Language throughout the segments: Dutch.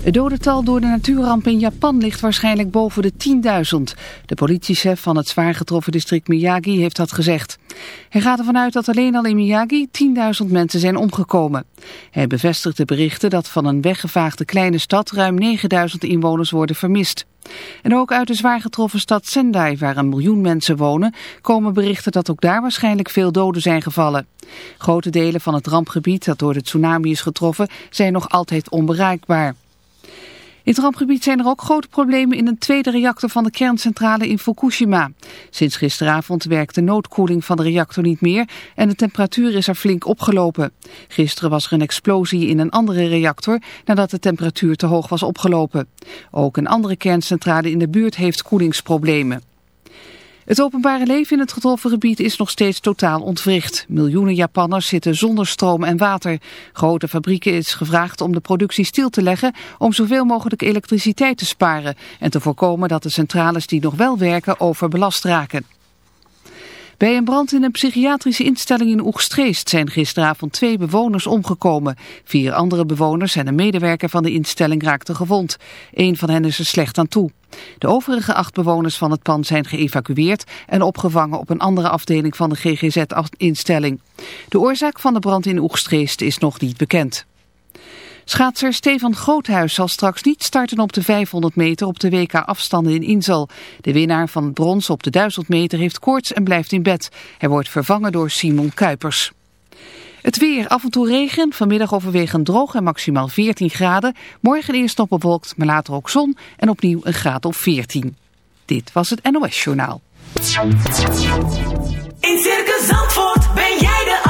Het dodental door de natuurramp in Japan ligt waarschijnlijk boven de 10.000. De politiechef van het zwaar getroffen district Miyagi heeft dat gezegd. Hij gaat ervan uit dat alleen al in Miyagi 10.000 mensen zijn omgekomen. Hij bevestigt de berichten dat van een weggevaagde kleine stad ruim 9.000 inwoners worden vermist. En ook uit de zwaar getroffen stad Sendai, waar een miljoen mensen wonen, komen berichten dat ook daar waarschijnlijk veel doden zijn gevallen. Grote delen van het rampgebied dat door de tsunami is getroffen zijn nog altijd onbereikbaar. In het rampgebied zijn er ook grote problemen in een tweede reactor van de kerncentrale in Fukushima. Sinds gisteravond werkt de noodkoeling van de reactor niet meer en de temperatuur is er flink opgelopen. Gisteren was er een explosie in een andere reactor nadat de temperatuur te hoog was opgelopen. Ook een andere kerncentrale in de buurt heeft koelingsproblemen. Het openbare leven in het getroffen gebied is nog steeds totaal ontwricht. Miljoenen Japanners zitten zonder stroom en water. Grote fabrieken is gevraagd om de productie stil te leggen om zoveel mogelijk elektriciteit te sparen en te voorkomen dat de centrales die nog wel werken overbelast raken. Bij een brand in een psychiatrische instelling in Oegstreest zijn gisteravond twee bewoners omgekomen. Vier andere bewoners en een medewerker van de instelling raakten gewond. Eén van hen is er slecht aan toe. De overige acht bewoners van het pand zijn geëvacueerd en opgevangen op een andere afdeling van de GGZ-instelling. De oorzaak van de brand in Oegstreest is nog niet bekend. Schaatser Stefan Groothuis zal straks niet starten op de 500 meter op de WK afstanden in Insel. De winnaar van brons op de 1000 meter heeft koorts en blijft in bed. Hij wordt vervangen door Simon Kuipers. Het weer, af en toe regen, vanmiddag overwegend droog en maximaal 14 graden. Morgen eerst nog bewolkt, maar later ook zon en opnieuw een graad of 14. Dit was het NOS Journaal. In Circus Zandvoort ben jij de.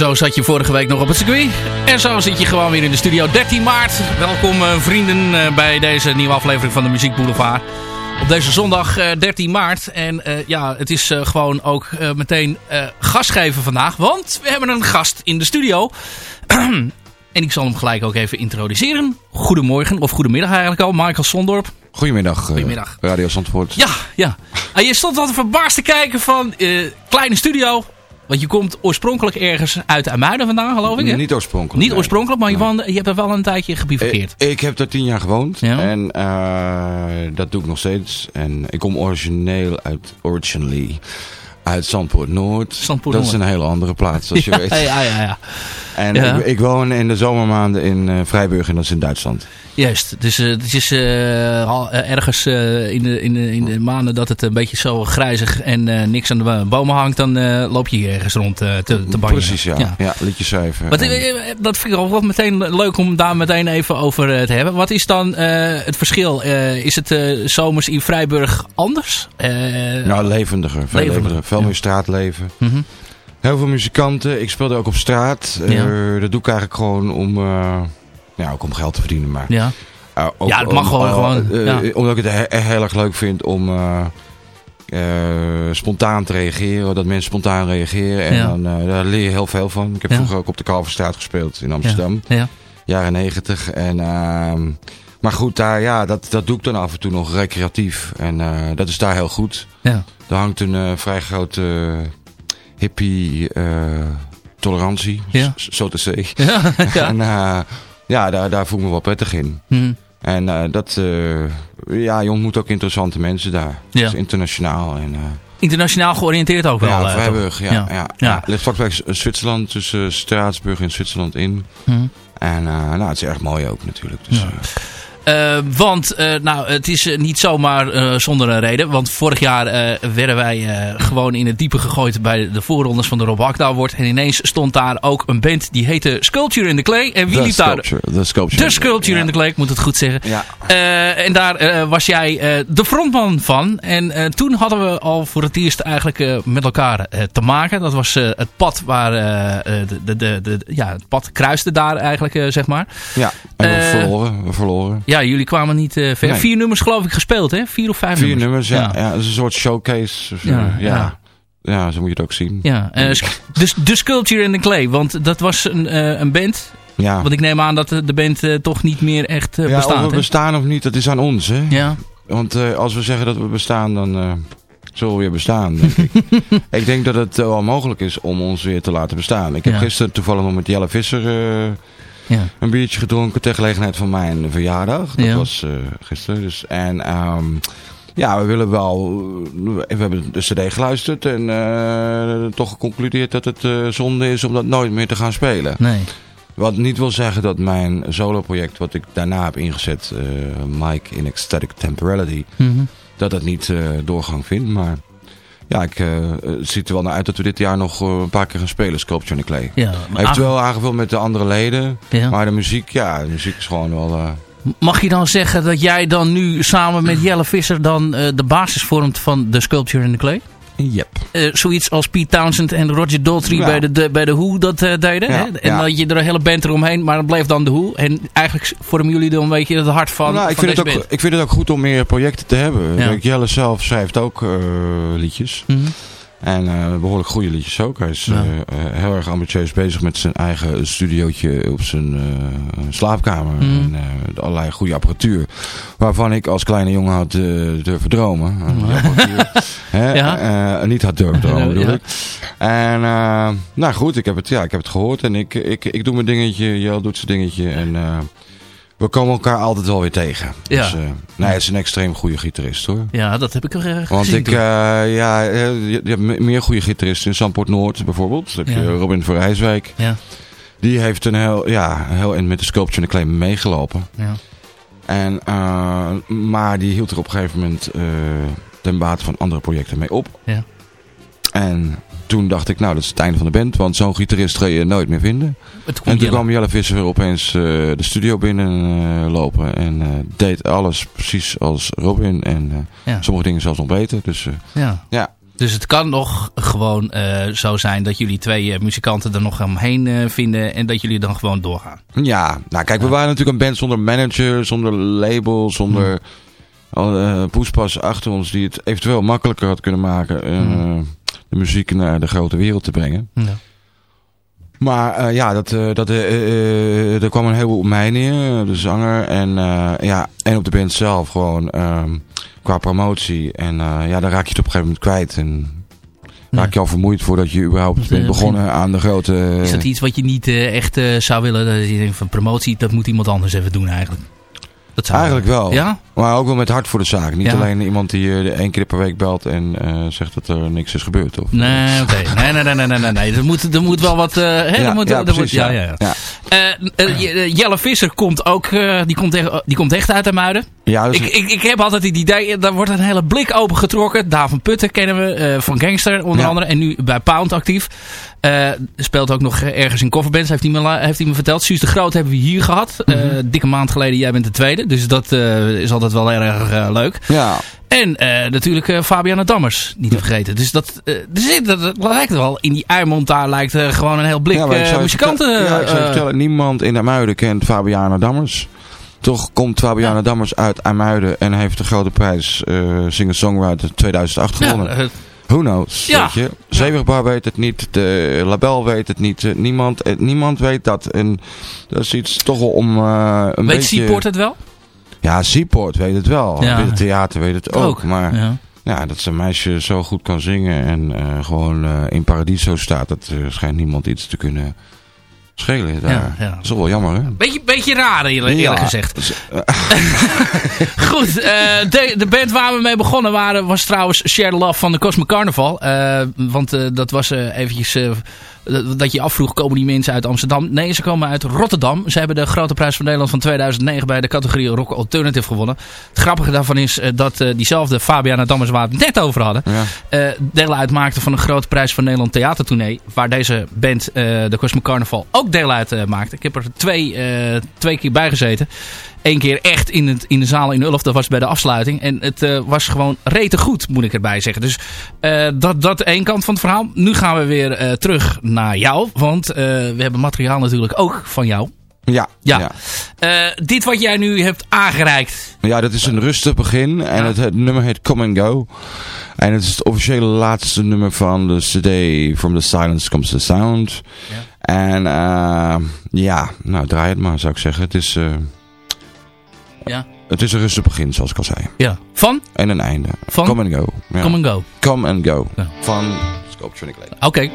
Zo zat je vorige week nog op het circuit. En zo zit je gewoon weer in de studio. 13 maart. Welkom eh, vrienden eh, bij deze nieuwe aflevering van de Muziek Boulevard. Op deze zondag eh, 13 maart. En eh, ja, het is eh, gewoon ook eh, meteen eh gastgeven vandaag. Want we hebben een gast in de studio. en ik zal hem gelijk ook even introduceren. Goedemorgen, of goedemiddag eigenlijk al. Michael Sondorp. Goedemiddag, eh, Goedemiddag. Radio Zandvoort. Ja, ja. Ah, je stond altijd verbaasd te kijken van eh, kleine studio. Want je komt oorspronkelijk ergens uit Amuiden vandaan, geloof ik. Hè? Niet oorspronkelijk. Niet nee. oorspronkelijk, maar je, Nee. woonde- je hebt er wel een tijdje gebivakkeerd. Eh, Ik heb daar tien jaar gewoond. Ja. En eh, dat doe ik nog steeds. En ik kom origineel uit, originally, uit Zandpoort Noord. Zandpoort dat is een hele andere plaats, zoals je weet. ja, ja, ja. En ik, ik woon in de zomermaanden in eh, Vrijburg en dat is in Duitsland. Juist. Dus eh, het is eh, eh, ergens in, de, in, de, in de maanden dat het een beetje zo grijzig en niks aan de bo- bomen hangt, dan loop je hier ergens rond te, te bangen. Precies, ja. ja. liedjes schrijven. Wat, eh, dat vind ik ook wel meteen leuk om daar meteen even over te hebben. Wat is dan het verschil? Is het zomers in Vrijburg anders? Nou, levendiger. Veel, Levendiger, levendiger, veel ja. meer straatleven. mhm. Heel veel muzikanten. Ik speelde ook op straat. Ja. dat doe ik eigenlijk gewoon om, ja, ook om geld te verdienen. Maar Ja. Uh, ook Ja, het mag gewoon uh, gewoon, ja. Omdat ik het he- heel erg leuk vind om spontaan te reageren. Dat mensen spontaan reageren. En Ja. dan, daar leer je heel veel van. Ik heb vroeger ook op de Kalverstraat gespeeld in Amsterdam. Ja. Jaren negentig. En, uh, maar goed, daar, ja, dat, dat doe ik dan af en toe nog recreatief. En uh, dat is daar heel goed. Ja. Er hangt een uh, vrij grote hippie tolerantie. Ja. Zo te zeggen. Ja, ja. en ja, daar, daar voel ik me wel prettig in. Mhm. En uh, dat, uh, ja, je ontmoet ook interessante mensen daar. Ja. Is internationaal. En, uh, Internationaal georiënteerd ook wel. ja, eh, Vrijburg, ja. ja. ja. Ja. Ligt vlakbij Zwitserland, tussen Straatsburg en Zwitserland in. Mhm. En nou, het is erg mooi ook natuurlijk. Dus, Ja. Uh, want uh, nou, het is uh, niet zomaar uh, zonder een reden. Want vorig jaar werden wij gewoon in het diepe gegooid bij de voorrondes van de Rob Akda Award. En ineens stond daar ook een band die heette Sculpture in the Clay. En wie the liep sculpture, daar? The Sculpture. The Sculpture in the Clay, ik moet het goed zeggen. Ja. en daar was jij de frontman van. En toen hadden we al voor het eerst eigenlijk met elkaar te maken. Dat was het pad waar de, de, de, de, ja, het pad kruiste daar eigenlijk, zeg maar. Ja, en we verloren. We verloren. Ja, jullie kwamen niet uh, ver. Nee. Vier nummers geloof ik gespeeld, hè? Vier of vijf Vier nummers. nummers, ja. ja. Dat is een soort showcase. Dus, ja, ja. zo moet je het ook zien. Ja, uh, dus de Sculpture in the Clay, want dat was een, uh, een band. Ja. Want ik neem aan dat de band uh, toch niet meer echt uh, ja, bestaat. Of we bestaan of niet, dat is aan ons, hè? Ja. Want als we zeggen dat we bestaan, dan zullen we weer bestaan, denk ik. ik denk dat het wel mogelijk is om ons weer te laten bestaan. Ik heb Ja. gisteren toevallig nog met Jelle Visser eh, Ja. een biertje gedronken ter gelegenheid van mijn verjaardag. Dat Ja. was eh, gisteren. Dus, en ehm, ja, we willen wel... We hebben de cd geluisterd en eh, toch geconcludeerd dat het eh, zonde is om dat nooit meer te gaan spelen. Nee. Wat niet wil zeggen dat mijn solo-project, wat ik daarna heb ingezet, eh, Mike in Ecstatic Temporality, Mhm. dat dat niet eh, doorgang vindt. Maar ja, ik, eh, het ziet er wel naar uit dat we dit jaar nog eh, een paar keer gaan spelen, Sculpture in the Clay. Ja, maar Eventueel aangevuld met de andere leden. Ja. Maar de muziek, ja, de muziek is gewoon wel... eh, Mag je dan zeggen dat jij dan nu samen met Jelle Visser dan eh, de basis vormt van de Sculpture in the Clay? Yep. Eh, zoiets als Pete Townsend en Roger Daltrey Ja. bij, de, de, bij de Who dat eh, deden. Ja? En dat je er een hele band eromheen, maar dan bleef dan de Who. En eigenlijk vormen jullie dan een beetje het hart van, nou, ik, van vind het ook, band. ik vind het ook goed om meer projecten te hebben. Jelle zelf schrijft ook eh, liedjes. Mhm. En eh, behoorlijk goede liedjes ook. Hij is Ja. eh, eh, heel erg ambitieus bezig met zijn eigen studiootje op zijn slaapkamer. Mhm. En allerlei goede apparatuur. Waarvan ik als kleine jongen had durven dromen. Ja. niet had durven dromen bedoel ik. En nou goed, ik heb, het, ja, ik heb het gehoord. En ik, ik, ik doe mijn dingetje. Jel doet zijn dingetje. En we komen elkaar altijd wel weer tegen. Ja. Dus, eh, nee, hij is een extreem goede gitarist hoor. Ja, dat heb ik er uh, Want ik, eh, ja, eh, je, je hebt me- meer goede gitaristen in Zandpoort Noord bijvoorbeeld. Dan heb je Ja. Robin van Rijswijk. Ja. Die heeft een heel, ja, heel in met de Sculpture and Claim meegelopen. Ja. En, maar die hield er op een gegeven moment ten bate van andere projecten mee op. Ja. En toen dacht ik, nou dat is het einde van de band. Want zo'n gitarist ga je nooit meer vinden. En toen Jelle. kwam Jelle Visser weer opeens eh, de studio binnen eh, lopen. En eh, deed alles precies als Robin. En eh, Ja. sommige dingen zelfs nog beter. Dus Ja. ja. Dus het kan nog gewoon zo zijn dat jullie twee muzikanten er nog omheen vinden en dat jullie dan gewoon doorgaan. Ja, nou kijk, we waren natuurlijk een band zonder manager, zonder label, zonder uh, poespas achter ons die het eventueel makkelijker had kunnen maken eh, de muziek naar de grote wereld te brengen. Ja. Maar eh, ja, dat, eh, dat, eh, er kwam een heleboel op mij neer, de zanger en, ja, en op de band zelf gewoon ehm, qua promotie. En ja, dan raak je het op een gegeven moment kwijt en raak je al vermoeid voordat je überhaupt bent begonnen aan de grote... Is dat iets wat je niet echt zou willen? Dat je denkt van promotie, dat moet iemand anders even doen eigenlijk. Dat zou Eigenlijk wel. Ja? Maar ook wel met hart voor de zaak. Niet Ja. alleen iemand die je één keer per week belt en eh, zegt dat er niks is gebeurd. Of, Nee, oké. Nee, nee, nee, nee, nee, nee, nee. Er moet, er moet wel wat... eh, hè, Ja, er moet, ja, er precies, ja, ja. ja, ja. Ja. Eh, eh, Je- eh, Jelle Visser komt ook... eh, die, komt echt, die komt echt uit de muiden. Ja, dus Ik, ik, ik heb altijd het idee, daar wordt een hele blik opengetrokken. Daan van Putten kennen we, eh, van Gangster onder andere. En nu bij Pound actief. Eh, speelt ook nog ergens in coverbands, heeft hij me, heeft hij me verteld. Suus de Groot hebben we hier gehad. Eh, Mhm. dikke maand geleden, jij bent de tweede. Dus dat eh, is altijd wel erg eh, leuk. ja, En eh, natuurlijk eh, Fabiana Dammers, niet te vergeten. Dus dat, zit, dat, dat lijkt wel, in die uimond daar lijkt gewoon een heel blik ja, muzikanten. ja, ik zou vertellen, niemand in Amuiden kent Fabiana Dammers. Toch komt Fabiana Ja. Dammers uit Amuiden en heeft de grote prijs Singer-Songwriter 2008 ja, gewonnen. eh, Who knows, Ja. weet je. Zevenbar weet het niet, de label weet het niet, niemand, niemand weet dat. En dat is iets toch wel om eh, een weet beetje... Seaport het wel? Ja, Seaport weet het wel. Ja. Het theater weet het ook. Maar Ja. Ja, dat zijn meisje zo goed kan zingen en eh, gewoon eh, in Paradiso staat, dat eh, schijnt niemand iets te kunnen schelen. Daar. Ja. Dat is wel jammer, hè? Beetje, beetje raar eerlijk, gezegd. Dus, Goed, de, de band waar we mee begonnen waren was trouwens Share the Love van de Cosmic Carnival. Want dat was eventjes dat- je afvroeg, komen die mensen uit Amsterdam? Nee, ze komen uit Rotterdam. Ze hebben de Grote Prijs van Nederland van 2009 bij de categorie Rock Alternative gewonnen. Het grappige daarvan is eh, dat eh, diezelfde Fabiana Dammers waar we het net over hadden... ja. eh, deel uitmaakte van de Grote Prijs van Nederland theatertournee. Waar deze band, de Cosmic Carnival, ook deel uit maakte. Ik heb er twee, twee keer bij gezeten. Eén keer echt in, het, in de zaal in Ulf. Dat was bij de afsluiting. En het eh, was gewoon rete goed, moet ik erbij zeggen. Dus eh, dat, dat één kant van het verhaal. Nu gaan we weer eh, terug naar jou. Want we hebben materiaal natuurlijk ook van jou. Ja, Ja. ja. Dit wat jij nu hebt aangereikt. Ja, dat is een rustig begin en Ja. het, het nummer heet Come and Go. En het is het officiële laatste nummer van de CD From the Silence Comes the Sound. En eh, ja, nou draai het maar zou ik zeggen. Het is... Ja. Het is een rustig begin, zoals ik al zei. Ja. Van? En een einde. Van? Come and go. Ja. Come and go. Come and go. Ja. Van Sculpture Lane. Oké.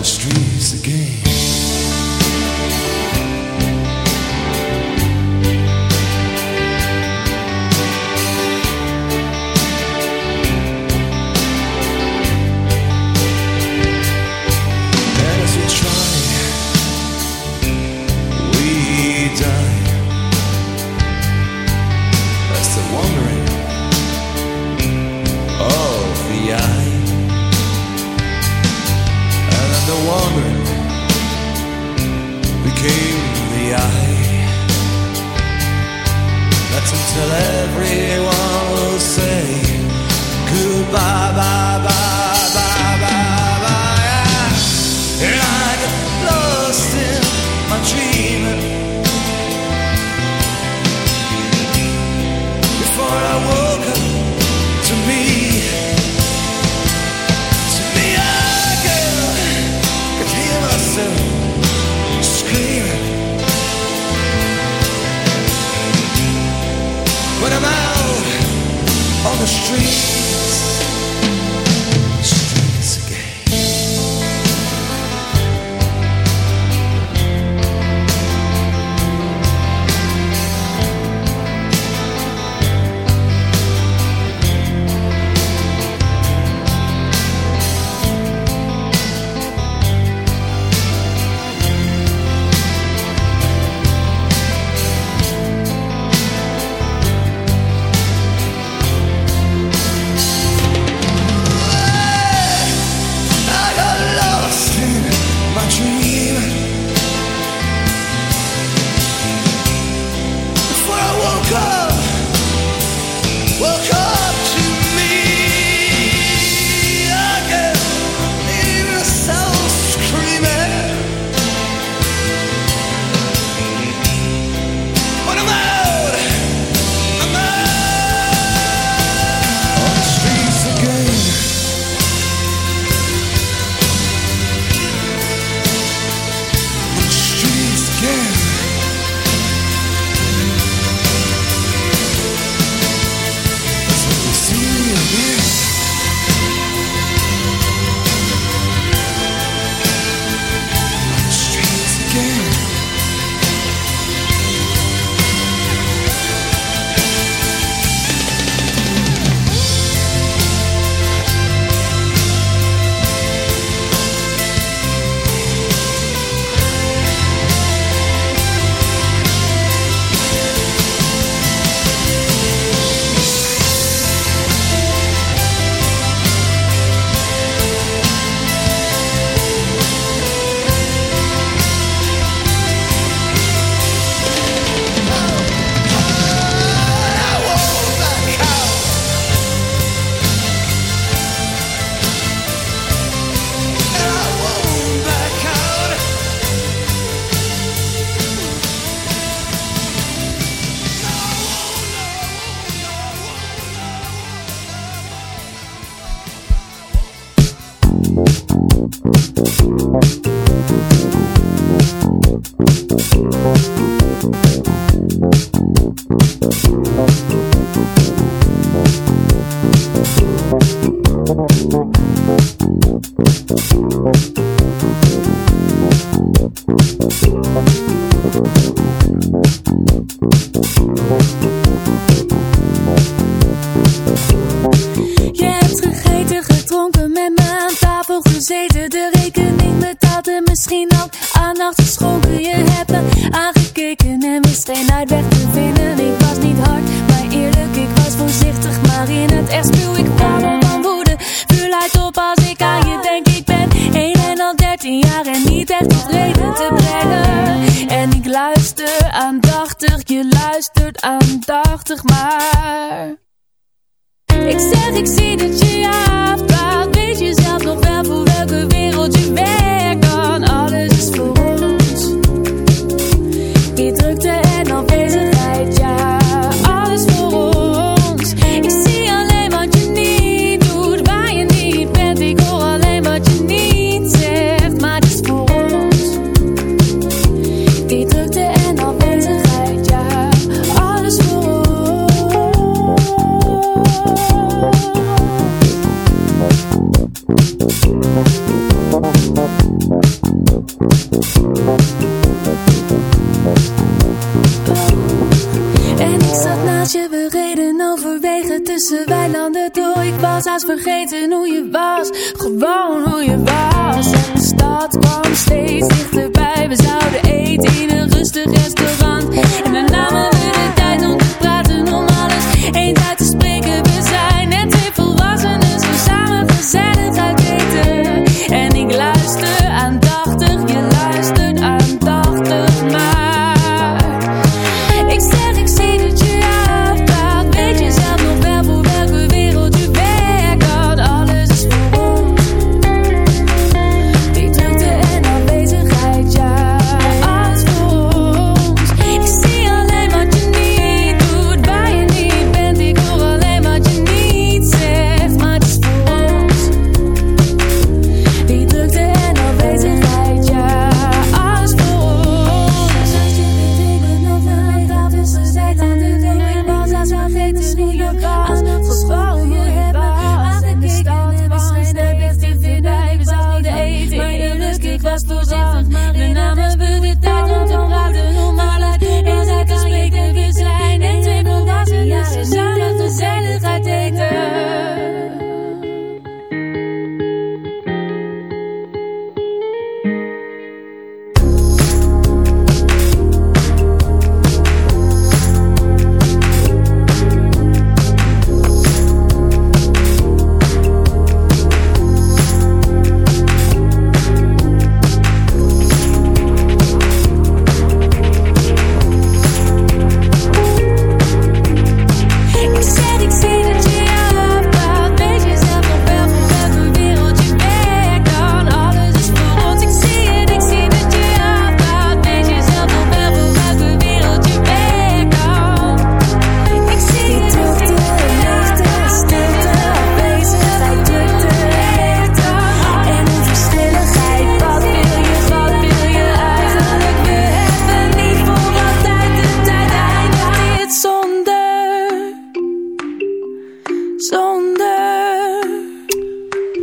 the street.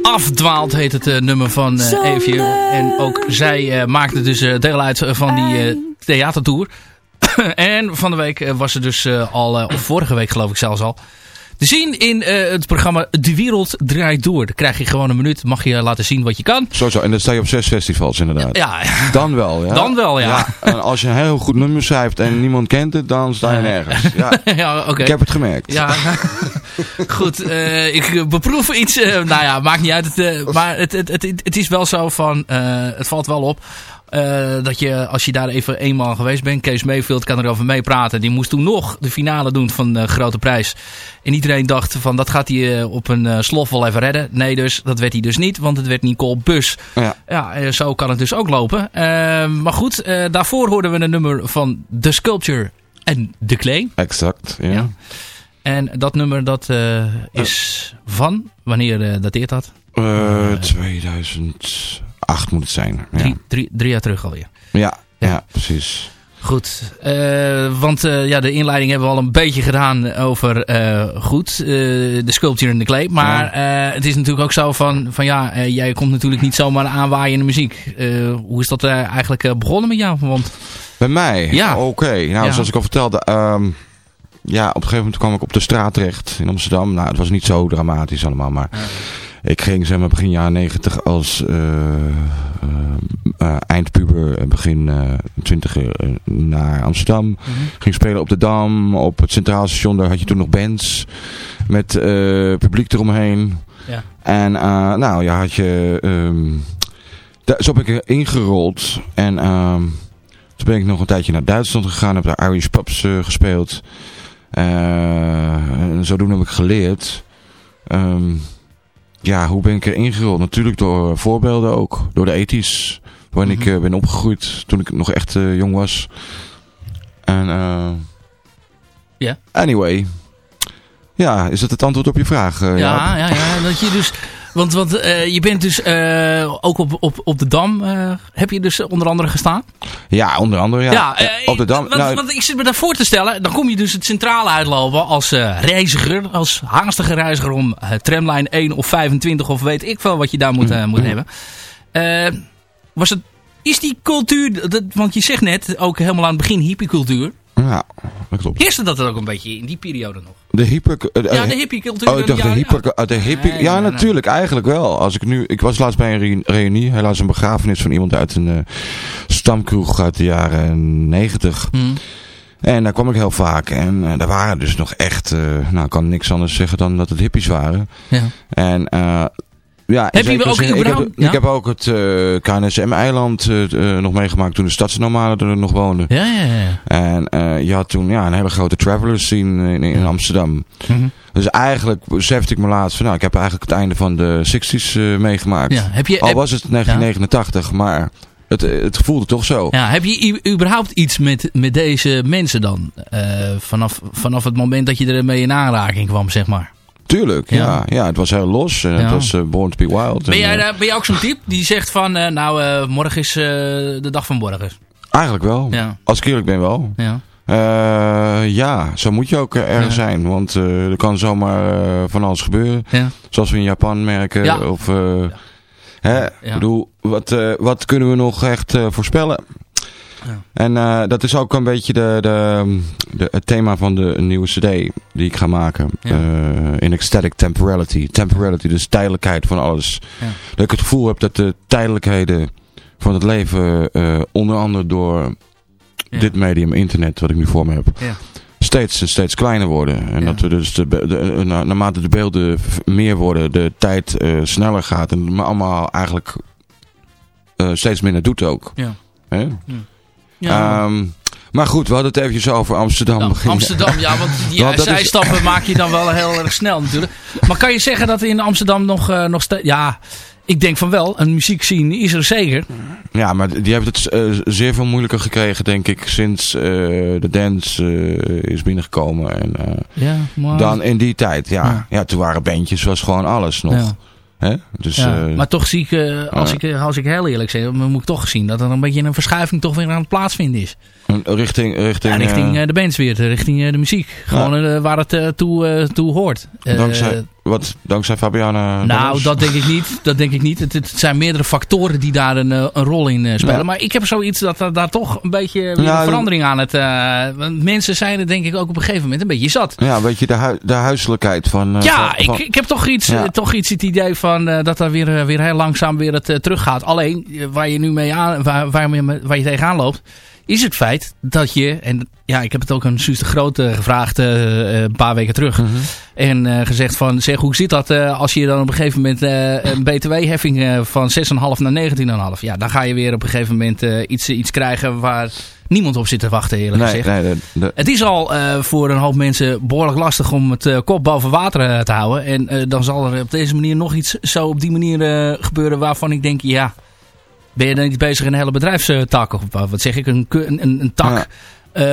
Afdwaald heet het eh, nummer van eh Zonde. Evie. En ook zij eh, maakte dus eh, deel uit van die eh, theatertour. en van de week eh, was ze dus eh, al, eh, of vorige week geloof ik zelfs al, te zien in eh, het programma De Wereld Draait Door. Dan krijg je gewoon een minuut, mag je laten zien wat je kan. Zo, zo. En dan sta je op zes festivals inderdaad. Ja, Dan wel, ja. Dan wel, ja. En als je een heel goed nummer schrijft en niemand kent het, dan sta je nergens. Ja, ja oké. ik heb het gemerkt. Ja, goed. eh, ik beproef iets. eh, nou ja, maakt niet uit. Het, eh, maar het, het, het, het is wel zo van... eh, het valt wel op. eh, dat je, als je daar even eenmaal geweest bent... Kees Mayfield kan erover meepraten. Die moest toen nog de finale doen van de Grote Prijs. En iedereen dacht van... Dat gaat hij eh, op een eh, slof wel even redden. Nee dus, dat werd hij dus niet. Want het werd Nicole Bus. Ja. Ja, zo kan het dus ook lopen. Maar goed, daarvoor hoorden we een nummer van The Sculpture en The Clay. Exact, ja. Ja. En dat nummer dat is van, wanneer dateert dat? Eh, 2008 moet het zijn. Ja, Drie, drie, drie jaar terug alweer. ja, ja precies. Goed, eh, want eh, ja, de inleiding hebben we al een beetje gedaan over eh, goed, de sculpture en de clay. Maar het is natuurlijk ook zo van, van ja, jij komt natuurlijk niet zomaar aanwaaien in de muziek. Hoe is dat eigenlijk begonnen met jou? Want Bij mij? Ja. Oké, nou zoals ik al vertelde, ehm, ja, op een gegeven moment kwam ik op de straat terecht in Amsterdam. Nou, het was niet zo dramatisch allemaal, maar ik ging zeg maar begin jaren 90 als eh, eh, eh, eindpuber, begin 20 naar Amsterdam. Ging spelen op de Dam, op het Centraal Station. Daar had je toen nog bands met publiek eromheen. Ja. En nou ja, had je... ehm, daar, zo ben ik erin gerold. En ehm, toen ben ik nog een tijdje naar Duitsland gegaan. Heb daar Irish pubs gespeeld. Eh, en zodoende heb ik geleerd. Ehm, ja, hoe ben ik erin gerold? Natuurlijk door eh, voorbeelden ook. Door de ethisch. Waarin ik eh, ben opgegroeid toen ik nog echt eh, jong was. En eh Ja. anyway. Ja, is dat het antwoord op je vraag? Ja, ja, ja. Dat je dus, want want eh, je bent dus eh, ook op, op, op de Dam, eh, heb je dus onder andere gestaan? Ja, onder andere. Ja, op de Dam. Want, nou, want ik zit me daar voor te stellen, dan kom je dus het centrale uitlopen als reiziger, als haastige reiziger om tramlijn 1 of 25 of weet ik veel wat je daar moet, moet hebben. Eh, was het, is die cultuur, want je zegt net ook helemaal aan het begin hippiecultuur. Ja, dat klopt. Heerste dat er ook een beetje in die periode nog? De hyper... eh, Ja, eh, de hippiecultuur. Oh, ik dacht de hyper... ja. eh, de hippie, Nee, ja, nee, nee. natuurlijk. Eigenlijk wel. Als ik nu... Ik was laatst bij een reu- reunie. Helaas een begrafenis van iemand uit een eh, stamkroeg uit de jaren negentig. Hm. En daar kwam ik heel vaak. En eh, daar waren dus nog echt... eh, nou, ik kan niks anders zeggen dan dat het hippies waren. Ja. En... eh ja, Heb je ook zin, ik, heb, überhaupt- ik ja? heb ook het eh, KNSM-eiland eh, eh, nog meegemaakt toen de stadsnomaden er nog woonden. Ja, ja, ja. En je had toen ja, een hele grote traveler scene in, in Amsterdam. Mhm. Dus eigenlijk besefte ik me laatst van, nou, ik heb eigenlijk het einde van de 60s eh, meegemaakt. Ja, heb je, Al was het 1989, maar het, het voelde toch zo. Ja, heb je überhaupt iets met, met deze mensen dan? Vanaf, vanaf het moment dat je ermee in aanraking kwam, zeg maar. Tuurlijk, ja. Ja. ja. het was heel los. En Ja. Het was eh, Born to be Wild. Ben En, jij, eh, ben jij ook zo'n type die zegt van, eh, nou, morgen is de dag van morgen? Eigenlijk wel. Ja. Als ik eerlijk ben wel. Ja. Ja, zo moet je ook ergens zijn. Want er kan zomaar van alles gebeuren. Zoals we in Japan merken. Ja. Of, hè, ik bedoel, wat, wat kunnen we nog echt voorspellen? Ja. En eh, dat is ook een beetje de, de, de, het thema van de nieuwe cd die ik ga maken. Ja. Eh, in ecstatic temporality. Temporality, dus tijdelijkheid van alles. Ja. Dat ik het gevoel heb dat de tijdelijkheden van het leven, eh, onder andere door dit medium internet wat ik nu voor me heb, Ja. steeds, steeds kleiner worden. En dat we dus de, de, na- naarmate de beelden meer worden, de tijd sneller gaat. En maar allemaal eigenlijk steeds minder doet ook. Ja. Hè? Ja. Ehm, maar goed, we hadden het eventjes over Amsterdam. Nou, beginnen. Amsterdam, ja, want die Want is- zijstappen maak je dan wel heel erg snel natuurlijk. Maar kan je zeggen dat in Amsterdam nog, eh, nog steeds... Ja, ik denk van wel. Een muziekscene is er zeker. Ja, maar die hebben het eh, zeer veel moeilijker gekregen, denk ik, sinds eh, de dance is binnengekomen. En, Ja, maar... dan in die tijd, ja. Ja. ja. toen waren bandjes, was gewoon alles nog. Ja. Hè? Dus, Ja, eh, maar toch zie ik, eh, als, ik, eh, als ik heel eerlijk zeg, moet ik toch zien dat er een beetje een verschuiving toch weer aan het plaatsvinden is. richting, richting, Ja, richting de bands weer, richting de muziek. Gewoon waar het toe, toe hoort. Dankzij, wat, dankzij Fabiana nou, dat denk ik niet. Dat denk ik niet. Het, het zijn meerdere factoren die daar een, eh, een rol in eh, spelen. Ja. Maar ik heb zoiets dat er daar toch een beetje weer Ja, een verandering aan het... want mensen zijn er denk ik ook op een gegeven moment een beetje zat. Ja, weet je, de, de huiselijkheid van... Ja, van- ik, ik heb toch iets, Ja. toch iets het idee van dat er weer, weer heel langzaam weer het teruggaat. Alleen, waar je nu mee aan, waar, waar, je, waar je tegenaan loopt, is het feit dat je, en ja, ik heb het ook aan Suus de Groot eh, gevraagd eh, eh, een paar weken terug. Mhm. En eh, gezegd van, zeg, hoe zit dat als je dan op een gegeven moment een btw-heffing van 6,5 naar 19,5. Ja, dan ga je weer op een gegeven moment iets, iets krijgen waar niemand op zit te wachten, eerlijk nee, gezegd. nee, de, de- Het is al voor een hoop mensen behoorlijk lastig om het kop boven water te houden. En dan zal er op deze manier nog iets zo op die manier gebeuren waarvan ik denk, ja, ben je dan niet bezig een hele bedrijfstak? Of eh, wat zeg ik, een, een, een, tak. Eh,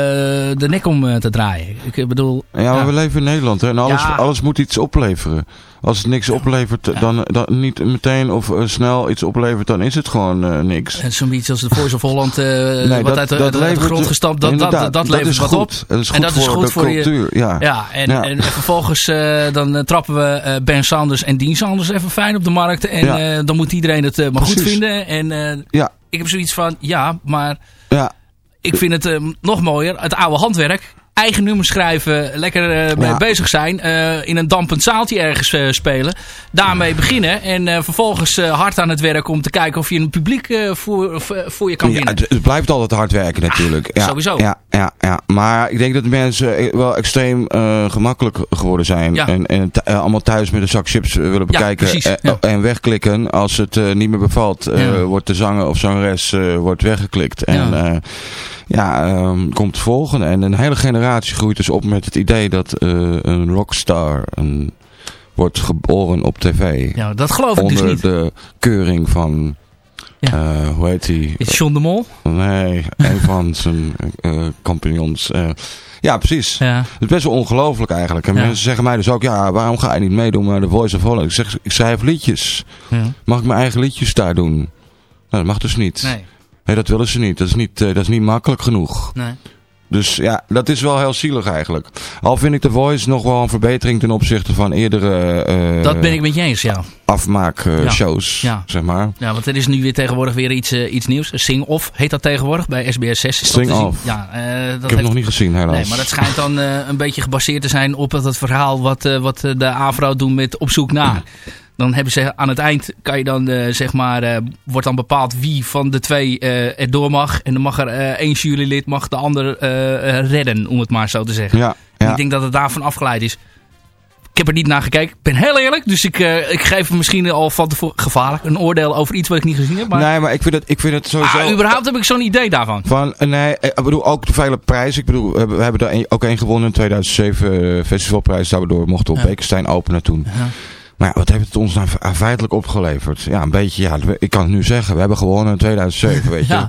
de nek om eh, te draaien. Ik bedoel, ja, we leven in Nederland hè, en alles, Ja. alles moet iets opleveren. Als het niks oplevert, dan, dan niet meteen of eh, snel iets oplevert, dan is het gewoon niks. en zo'n beetje als de Voice of Holland, Nee, wat uit de, uit de levert- grond gestampt, dat, dat, dat, levert wat goed. op. Dat is goed En dat voor is goed de voor je- cultuur. Ja. Ja, en, Ja. en vervolgens dan trappen we Ben Sanders en Dean Sanders even fijn op de markt. En dan moet iedereen het maar goed vinden. En Ja. ik heb zoiets van, ja, maar Ja. Ik vind het eh, nog mooier. Het oude handwerk eigen nummers schrijven, lekker mee Ja. bezig zijn. eh, in een dampend zaaltje ergens eh, spelen. Daarmee beginnen. En vervolgens hard aan het werk om te kijken of je een publiek voor, voor, je kan Ja, winnen. het, het blijft altijd hard werken natuurlijk. Ja, sowieso. Ja, ja, ja, maar ik denk dat mensen wel extreem gemakkelijk geworden zijn. En, en allemaal thuis met een zak chips willen bekijken. precies, ja. En wegklikken. Als het niet meer bevalt, wordt de zanger of zangeres wordt weggeklikt. En ja ehm, komt het volgende. En een hele generatie groeit dus op met het idee dat eh, een rockstar een, wordt geboren op tv. Ja, dat geloof ik dus onder niet. de keuring van... Ja. eh, hoe heet die? Is John de Mol? Nee, een van zijn eh compagnons. eh. ja, precies. Ja. Het is best wel ongelooflijk eigenlijk. En Ja. mensen zeggen mij dus ook, ja, waarom ga je niet meedoen met The Voice of Holland? Ik zeg, ik schrijf liedjes. Mag ik mijn eigen liedjes daar doen? Nou, dat mag dus niet. Nee. Nee, dat willen ze niet. Dat is niet, dat is niet makkelijk genoeg. nee. Dus ja, dat is wel heel zielig eigenlijk. Al vind ik The Voice nog wel een verbetering ten opzichte van eerdere eh Dat ben ik met je eens, ja. afmaakshows, Ja. zeg maar. Ja, want er is nu weer tegenwoordig weer iets, eh, iets nieuws. Sing-off heet dat tegenwoordig bij SBS 6. Is zien? Sing-off. Ja, eh, dat Ik heb heeft- het nog niet gezien helaas. Nee, maar dat schijnt dan een beetje gebaseerd te zijn op het, verhaal wat, wat de AVRO doen met Op zoek naar. Dan hebben ze aan het eind, kan je dan eh, zeg maar, eh, wordt dan bepaald wie van de twee eh er door mag. En dan mag er één jurylid mag de ander redden, om het maar zo te zeggen. Ja, En ja. Ik denk dat het daarvan afgeleid is. Ik heb er niet naar gekeken. Ik ben heel eerlijk. Dus ik, ik geef misschien al van tevoren gevaarlijk een oordeel over iets wat ik niet gezien heb. Maar Nee, maar ik vind het, ik vind het sowieso... ah, überhaupt heb ik zo'n idee daarvan. Van, nee, ik bedoel ook de vele prijzen. Ik bedoel, we hebben, er een- ook één gewonnen in 2007 eh, festivalprijs. Daardoor mochten we op Ja. Bekenstein openen toen. Maar ja, wat heeft het ons nou fe- feitelijk opgeleverd? Ja, een beetje, ja, ik kan het nu zeggen. We hebben gewonnen in 2007, weet je. Ja.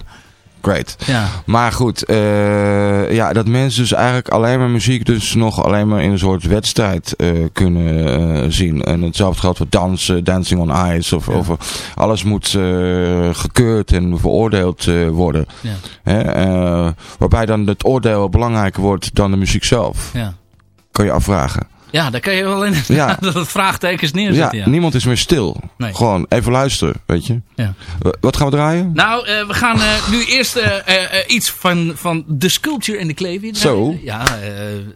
Great. Ja. Maar goed, eh, ja, dat mensen dus eigenlijk alleen maar muziek dus nog alleen maar in een soort wedstrijd eh, kunnen eh, zien. En hetzelfde geldt voor dansen, Dancing on Ice. Of, of alles moet eh, gekeurd en veroordeeld eh, worden. Ja. Hè, eh, waarbij dan het oordeel belangrijker wordt dan de muziek zelf. Ja. Kan je afvragen. Ja, daar kan je wel in Ja. dat het vraagtekens Ja, neerzetten. Ja, niemand is meer stil. Nee. Gewoon even luisteren, weet je. Ja. W- Wat gaan we draaien? Nou, eh, we gaan eh, nu eerst eh, eh, eh, iets van, van The Sculpture en de draaien. Zo. Ja, eh,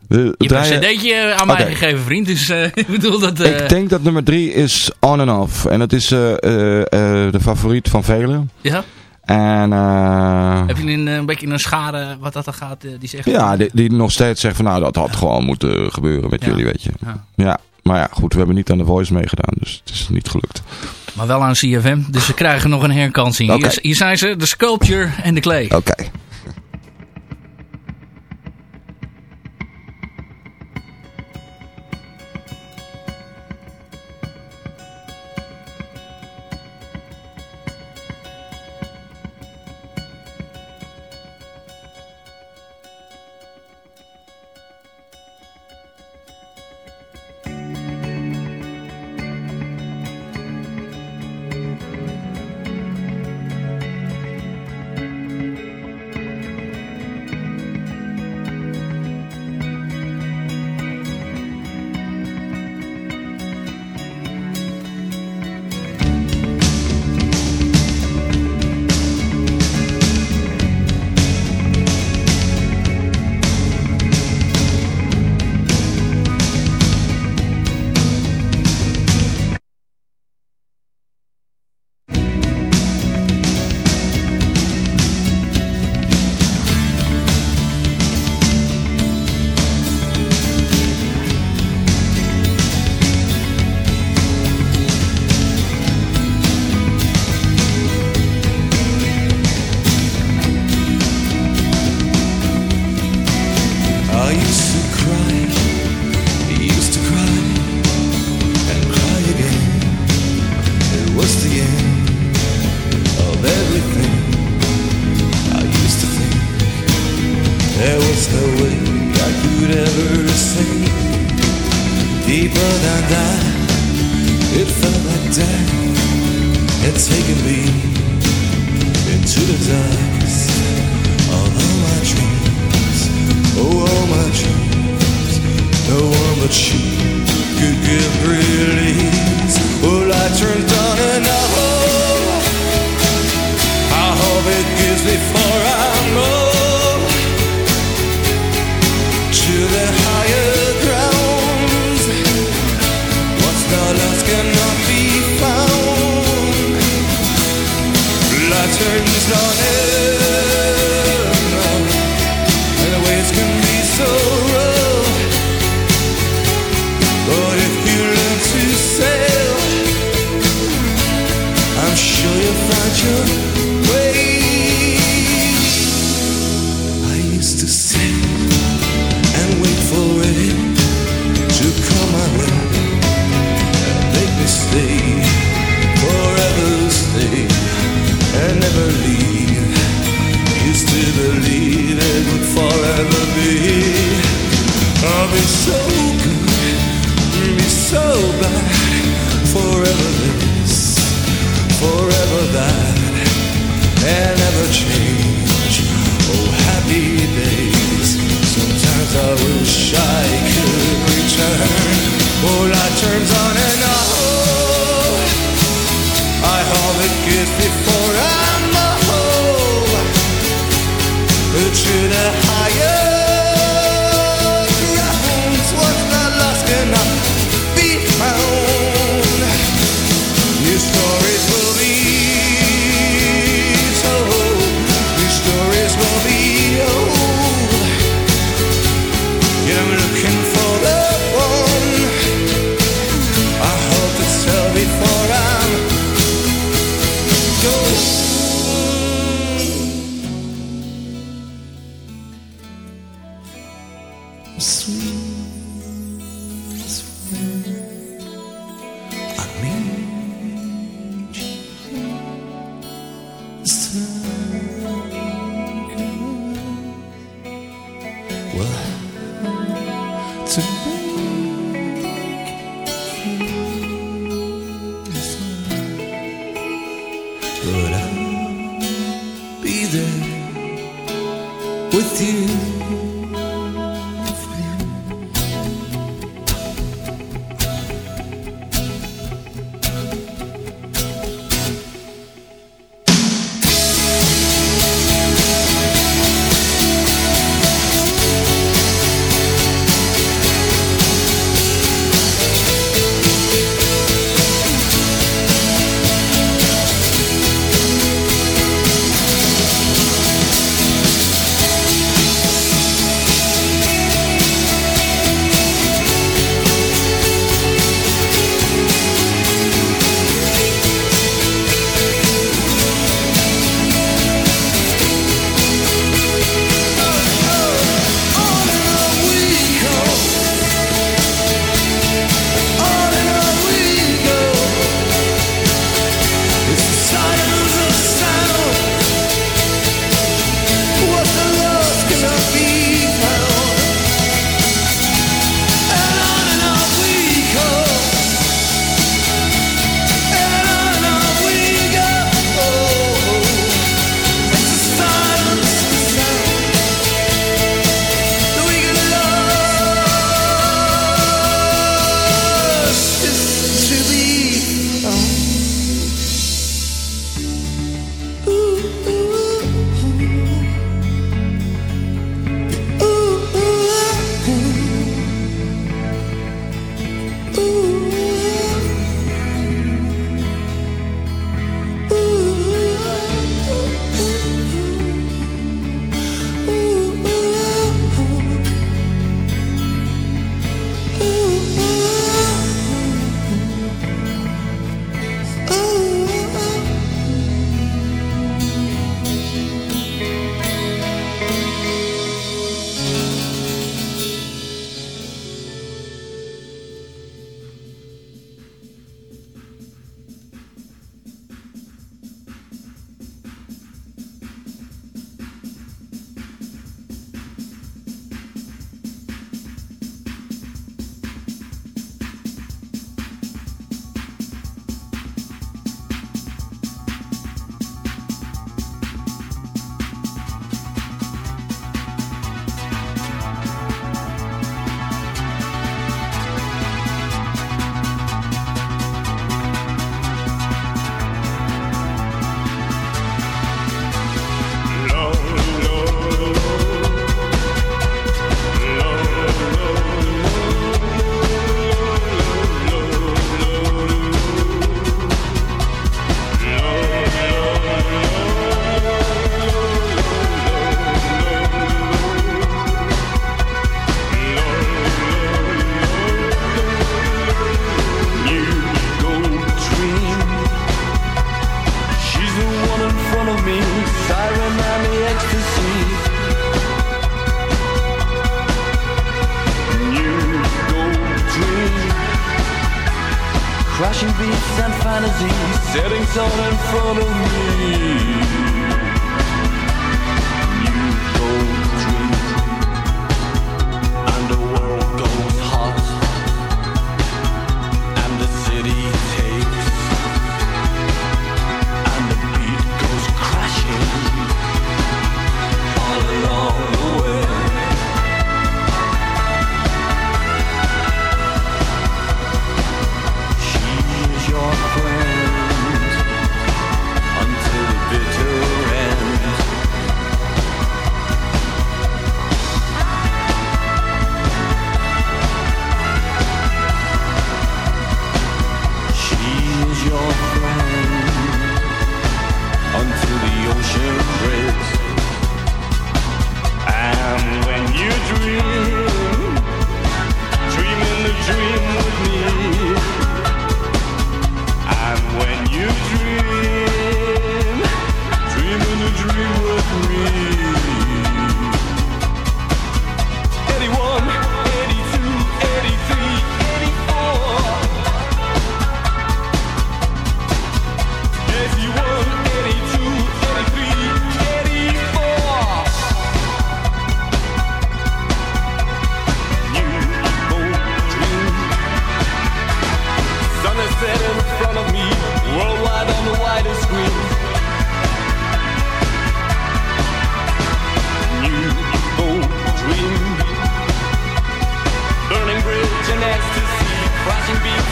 je hebt een cd'tje aan mij Oké. gegeven, vriend. Dus eh, ik bedoel dat... eh, Ik denk dat nummer drie is On and Off. En dat is eh, eh, eh, de favoriet van velen. ja? En eh, Heb je een, een beetje een schade wat dat er gaat, eh, die zegt... ja, die, die nog steeds zegt van nou dat had gewoon moeten gebeuren met Ja. jullie, weet je. Ja. Ja. Maar ja, goed, we hebben niet aan de Voice meegedaan, dus het is niet gelukt. Maar wel aan CFM, dus ze krijgen nog een herkansing. Hier, hier zijn ze, The Sculpture en de Clay. Oké. I sweet. crashing beats and fantasies setting sun in front of me.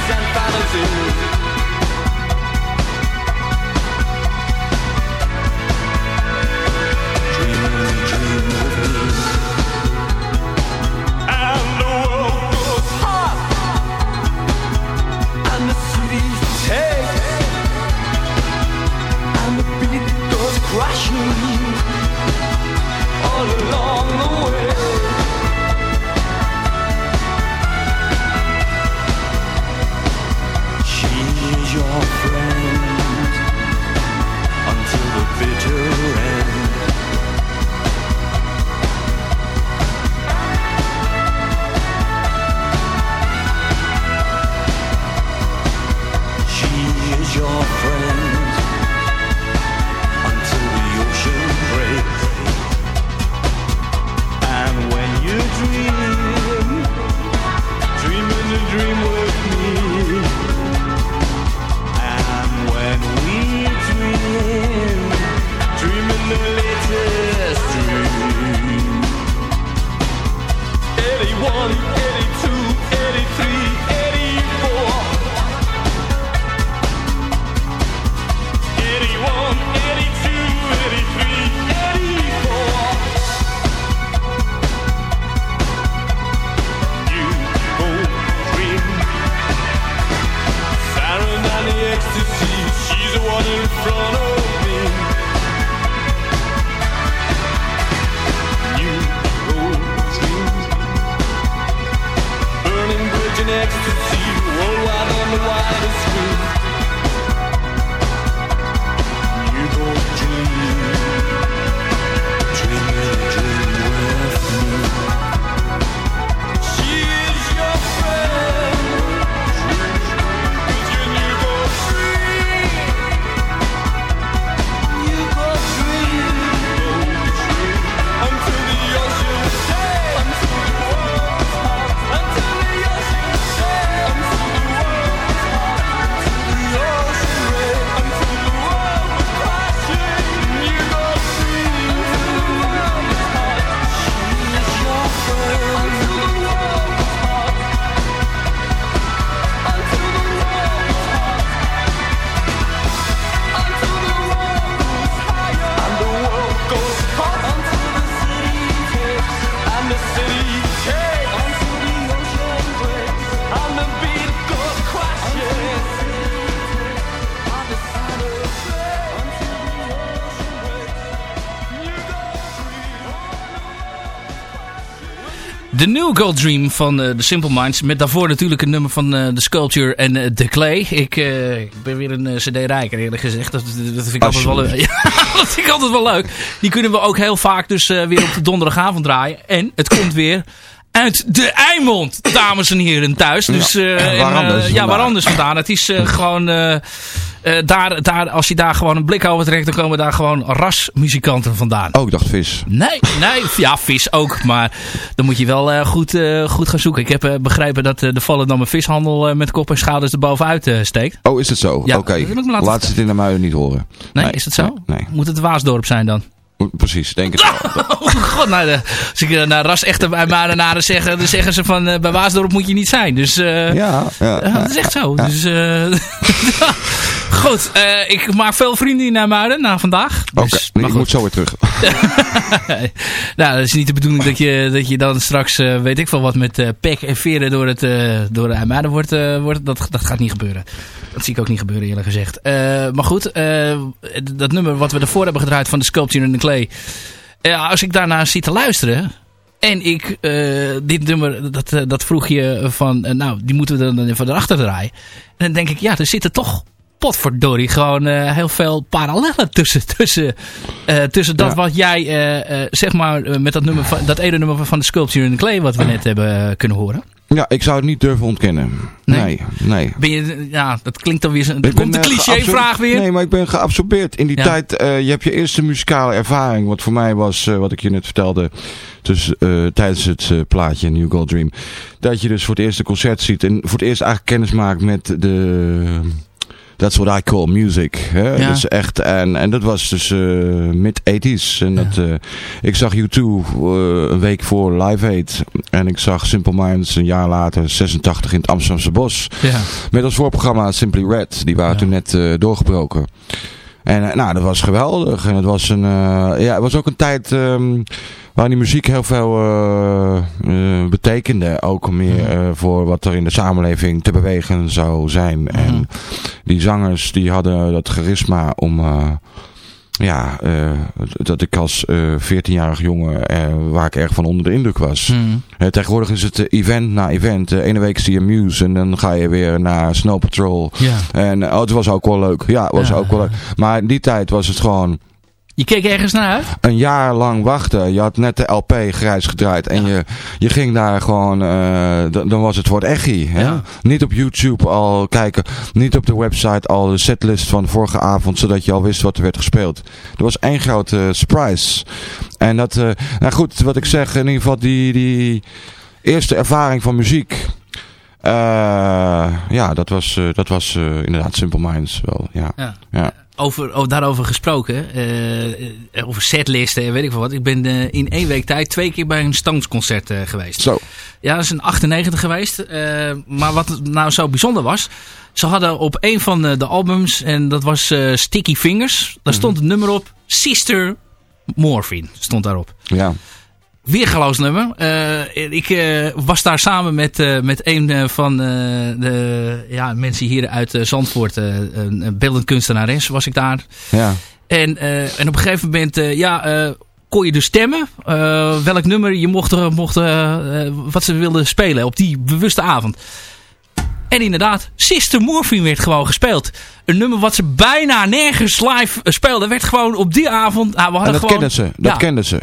and balances Gold Dream van eh, The Simple Minds. Met daarvoor natuurlijk een nummer van eh, The Sculpture en eh, The Clay. Ik, eh, ik ben weer een eh, cd rijker eerlijk gezegd. Dat, dat vind ik altijd wel, leuk. ja, dat vind ik altijd wel leuk. Die kunnen we ook heel vaak dus eh, weer op de donderdagavond draaien. En het komt weer uit de Eimond, dames en heren thuis. Dus, eh, waar en, eh, ja, waar anders vandaan. Het is eh, gewoon... daar, daar, als je daar gewoon een blik over trekt, dan komen daar gewoon rasmuzikanten vandaan. Oh, ik dacht vis. Nee, nee, ja, vis ook. Maar dan moet je wel goed, goed gaan zoeken. Ik heb begrepen dat de Volendammer vishandel met kop en schouders er bovenuit eh, steekt. Oh, is het zo? Ja, Oké. Laat ze het in de muiden niet horen. Nee, is dat zo? Nee. Moet het Waasdorp zijn dan? Precies, denk het wel. Oh god, nou, de, als ik eh, naar ras echte bij Marenaren zeg, dan zeggen ze van eh, bij Waasdorp moet je niet zijn. Dus eh, Ja, ja. dat is echt zo. Dus, eh, goed, eh, ik maak veel vrienden in Nijmuiden na vandaag. Oké, Dus, nee, maar ik goed. moet zo weer terug. nou, dat is niet de bedoeling dat je, dat je dan straks, eh, weet ik veel wat, met eh, pek en veren door het eh door de IJmuiden wordt. eh, wordt dat, dat gaat niet gebeuren. Dat zie ik ook niet gebeuren, eerlijk gezegd. Eh, maar goed, eh, dat nummer wat we ervoor hebben gedraaid van de Sculpture in the Clay. Ja, als ik daarnaar zie te luisteren. En ik, eh, dit nummer, dat, eh, dat vroeg je van, eh, nou, die moeten we dan even erachter draaien. En dan denk ik, ja, er zitten toch potverdorie gewoon heel veel parallellen tussen. Tussen, tussen dat Ja. wat jij, zeg maar, met dat, nummer van, dat ene nummer van de Sculpture in the Clay, wat we net hebben kunnen horen. Ja, ik zou het niet durven ontkennen. Nee? Nee, nee. Ben je, ja, dat klinkt dan weer, ben, komt de eh, cliché-vraag weer. Nee, maar ik ben geabsorbeerd. In die Ja. tijd, eh, je hebt je eerste muzikale ervaring. Wat voor mij was, eh, wat ik je net vertelde, dus, tijdens het plaatje New Gold Dream. Dat je dus voor het eerst een concert ziet. En voor het eerst eigenlijk kennis maakt met de... That's what I call music. Hè? Ja. Dat is echt, en, en dat was dus eh, mid-80s. En dat, eh, ik zag U2 eh, een week voor Live Aid. En ik zag Simple Minds een jaar later, 86 in het Amsterdamse Bos. Ja. Met als voorprogramma Simply Red. Die waren toen net doorgebroken. En nou, dat was geweldig. En het was, een, ja, het was ook een tijd ehm, waar die muziek heel veel eh, eh, betekende. Ook meer eh, voor wat er in de samenleving te bewegen zou zijn. En die zangers die hadden dat charisma om... ja, dat ik als eh 14-jarig jongen, waar ik erg van onder de indruk was. Hmm. Eh, tegenwoordig is het event na event. De ene week zie je Muse en dan ga je weer naar Snow Patrol. Ja. En oh, het was ook wel leuk. Ja, het was Ja. ook wel leuk. Maar in die tijd was het gewoon Je keek ergens naar uit? een jaar lang wachten. Je had net de LP grijs gedraaid. En je, je ging daar gewoon, eh, dan was het voor het echi. Ja. Niet op YouTube al kijken. Niet op de website al de setlist van de vorige avond. Zodat je al wist wat er werd gespeeld. Er was één grote surprise. En dat, eh, nou goed, wat ik zeg. In ieder geval die, die eerste ervaring van muziek. Eh, ja, dat was, eh, dat was eh, inderdaad Simple Minds wel. Ja. Ja. Ja. Over, oh, daarover gesproken, eh, eh, over setlisten en weet ik veel wat. Ik ben eh, in één week tijd twee keer bij een Stones concert geweest. Zo. Ja, dat is een 98 geweest. maar wat nou zo bijzonder was, ze hadden op een van de, albums, en dat was Sticky Fingers, daar stond het nummer op, Sister Morphine stond daarop. Ja. Weergaloos nummer. Eh, ik eh, was daar samen met, eh, met een van de ja, mensen hier uit Zandvoort. een, beeldend kunstenares was ik daar. Ja. En, en op een gegeven moment ja, kon je dus stemmen. welk nummer je mocht, mocht wat ze wilden spelen op die bewuste avond. En inderdaad, Sister Morphine werd gewoon gespeeld. Een nummer wat ze bijna nergens live speelden. Werd gewoon op die avond... Nou, we hadden En dat gewoon, kenden ze. Dat ja, kenden ze.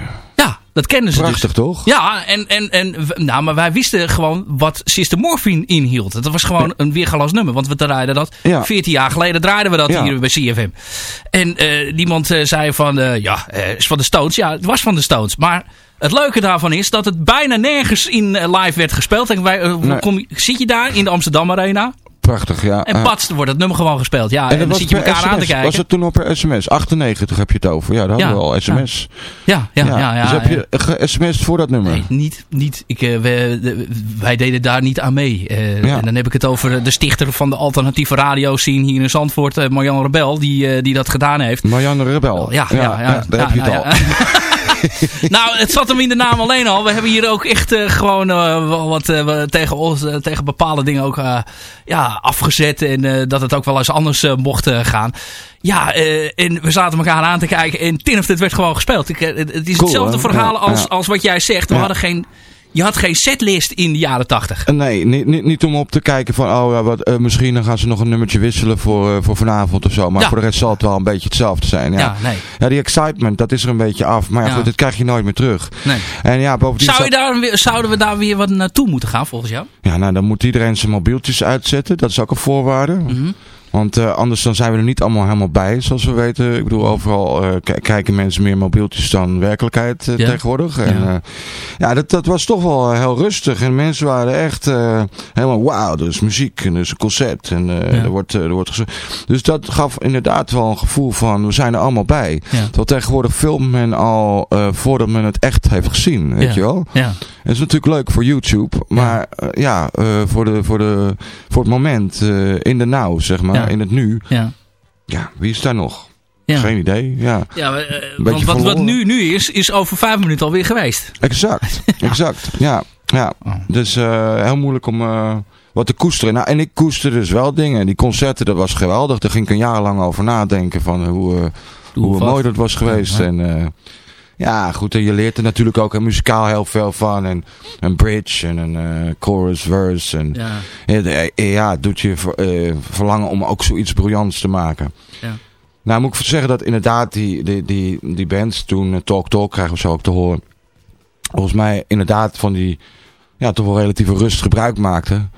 Dat kenden ze Prachtig dus. toch? Ja, en, en, en nou, maar wij wisten gewoon wat Sister Morphine inhield. Dat was gewoon een weergaloos nummer. Want we draaiden dat. Ja. 14 jaar geleden draaiden we dat Ja. hier bij CFM. En eh niemand eh, zei van, eh, ja, is van de Stones. Ja, het was van de Stones. Maar het leuke daarvan is dat het bijna nergens in live werd gespeeld. En wij, Nee. kom, zit je daar in de Amsterdam Arena? Prachtig, ja. En Eh, pats wordt het nummer gewoon gespeeld. Ja, en, en dat dan zit je elkaar aan te kijken. Was het toen al per sms? 98 heb je het over. Ja, dat Ja, hadden we al sms. Ja, ja, ja. ja, dus heb je ge-sms'd voor dat nummer? Nee, niet. niet ik, eh, wij deden daar niet aan mee. Eh. En dan heb ik het over de stichter van de alternatieve radio scene hier in Zandvoort, Marjan Rebel, die, die dat gedaan heeft. Marianne Rebel. Ja, ja, ja, daar heb je het nou al. nou, het zat hem in de naam alleen al. We hebben hier ook echt eh, gewoon wel wat eh, tegen, ons, tegen bepaalde dingen ook ja, afgezet. En dat het ook wel eens anders mocht gaan. Ja, en we zaten elkaar aan te kijken. En tin of dit werd gewoon gespeeld. Ik, het, is Cool, hetzelfde hè? verhaal Ja, als, ja. als wat jij zegt. We hadden geen, je had geen setlist in de jaren tachtig. Eh, Nee, niet, niet, niet om op te kijken van, oh ja, wat, eh, misschien dan gaan ze nog een nummertje wisselen voor, eh, voor vanavond of zo. Maar Ja. voor de rest zal het wel een beetje hetzelfde zijn. Ja, Ja, nee. ja die excitement, dat is er een beetje af. Maar ja, goed, dat krijg je nooit meer terug. nee. En ja, bovendien... Zou je staat- daar, weer- zouden we daar weer wat naartoe moeten gaan volgens jou? Ja, nou, dan moet iedereen zijn mobieltjes uitzetten. Dat is ook een voorwaarde. Mhm. Want eh, anders dan zijn we er niet allemaal helemaal bij, zoals we weten. Ik bedoel, overal k- kijken mensen meer mobieltjes dan werkelijkheid eh, Ja. tegenwoordig. En, Ja. ja, ja dat, dat was toch wel heel rustig. En mensen waren echt helemaal, wauw, er is muziek en er is een concert. En Ja. er wordt, er wordt. Dus dat gaf inderdaad wel een gevoel van, we zijn er allemaal bij. Ja. Terwijl tegenwoordig filmt men al voordat men het echt heeft gezien, weet Ja. je wel. Ja. Het is natuurlijk leuk voor YouTube, maar ja, ja voor, de, voor, de, voor het moment, in de now, zeg maar, In het nu. Ja. Ja, wie is daar nog? Ja. Geen idee, ja. Ja, maar, eh, want wat, wat nu, nu is, is over vijf minuten alweer geweest. Exact, exact, ja. ja. Oh. Dus eh, heel moeilijk om eh, wat te koesteren. Nou, en ik koesterde dus wel dingen. Die concerten, dat was geweldig. Daar ging ik een jaar lang over nadenken van hoe, hoe, mooi dat was geweest. En ja, goed, en je leert er natuurlijk ook en muzikaal heel veel van. En een bridge en een eh, chorus, verse. En, Ja. Ja, eh, ja, het doet je ver- eh, verlangen om ook zoiets briljants te maken. Ja. Nou moet ik zeggen dat inderdaad die, die, die, die bands toen Talk Talk krijgen we zo ook te horen. Volgens mij inderdaad van die ja, toch wel relatieve rust gebruik maakten.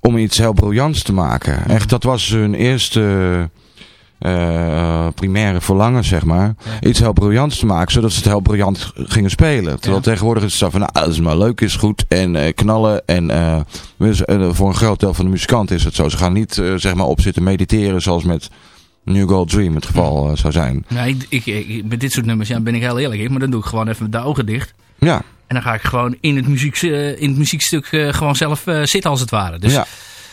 Om iets heel briljants te maken. Echt, dat was hun eerste eh, primaire verlangen, zeg maar. Iets heel briljants te maken, zodat ze het heel briljant gingen spelen. Terwijl Ja. tegenwoordig is het zo van, nou, dat is maar leuk, is goed. En eh, knallen. En eh, dus, voor een groot deel van de muzikanten is het zo. Ze gaan niet, zeg maar, op zitten mediteren zoals met New Gold Dream het geval zou zijn. Nee, ik, ik, ik- met dit soort nummers ja, ben ik heel eerlijk in. Maar dan doe ik gewoon even de ogen dicht. Ja, En dan ga ik gewoon in het, muziek, in het muziekstuk gewoon zelf zitten als het ware. Dus ja.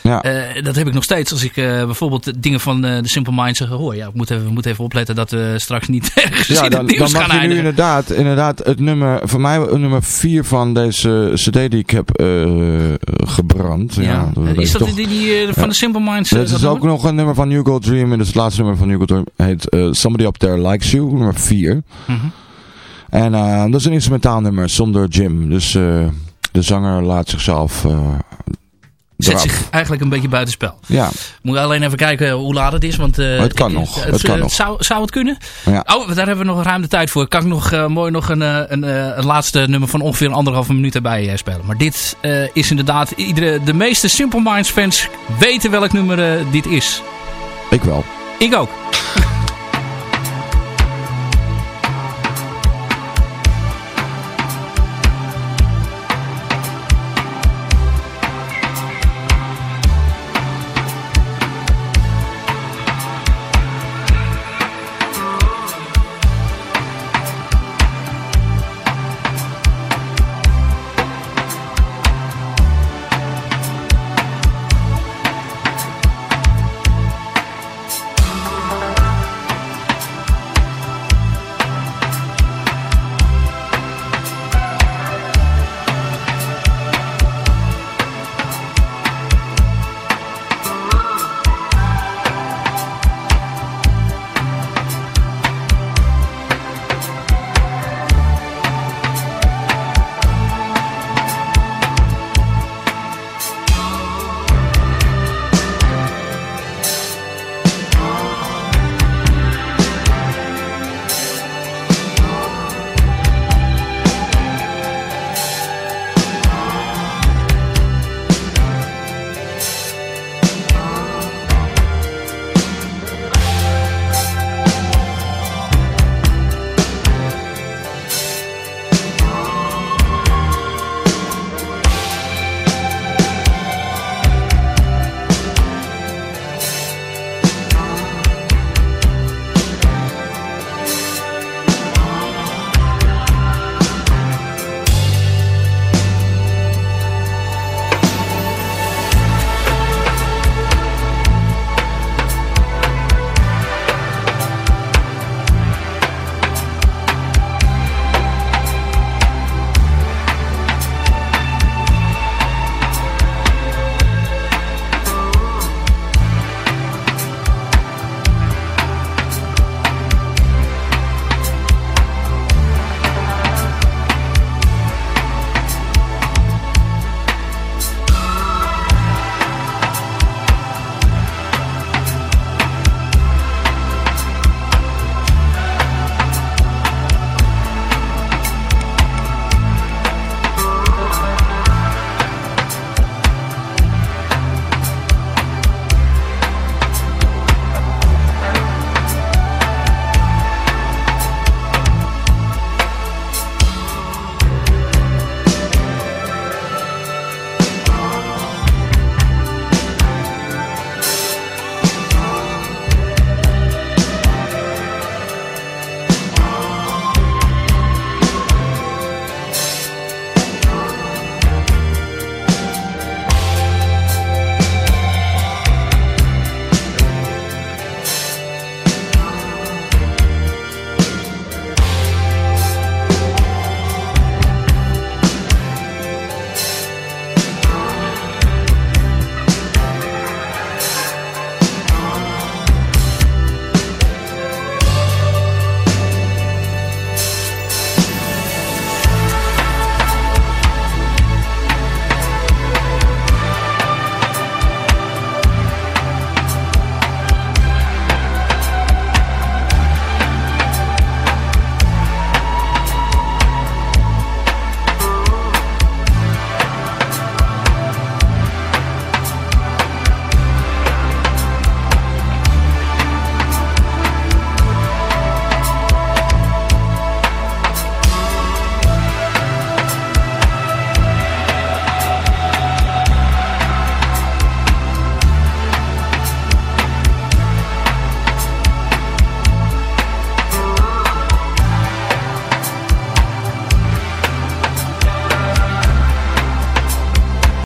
Ja. eh, dat heb ik nog steeds als ik eh, bijvoorbeeld dingen van eh, de Simple Minds hoor. Ja, ik moet even, we moeten even opletten dat we straks niet ergens Ja, dan, dan mag je nu inderdaad, inderdaad het nummer, voor mij nummer 4 van deze cd die ik heb gebrand. Ja, Ja. dat is dat toch- die, die van de Simple Minds? Dat is ook nog een nummer van New Gold Dream. En is het laatste nummer van New Gold Dream. heet Somebody Up There Likes You, nummer 4. Mhm. En dat is een instrumentaal nummer zonder Jim. Dus de zanger laat zichzelf Zet zich eigenlijk een beetje buitenspel. Ja, Moet alleen even kijken hoe laat het is. Want, eh, Het kan ik- nog, het kan eh, nog. Zou, zou het kunnen? ja. Oh, daar hebben we nog ruim de tijd voor. Kan ik nog eh, mooi nog een, een, een laatste nummer van ongeveer een anderhalve minuut erbij spelen. Maar dit is inderdaad... Iedere, de meeste Simple Minds fans weten welk nummer dit is. ik wel. Ik ook.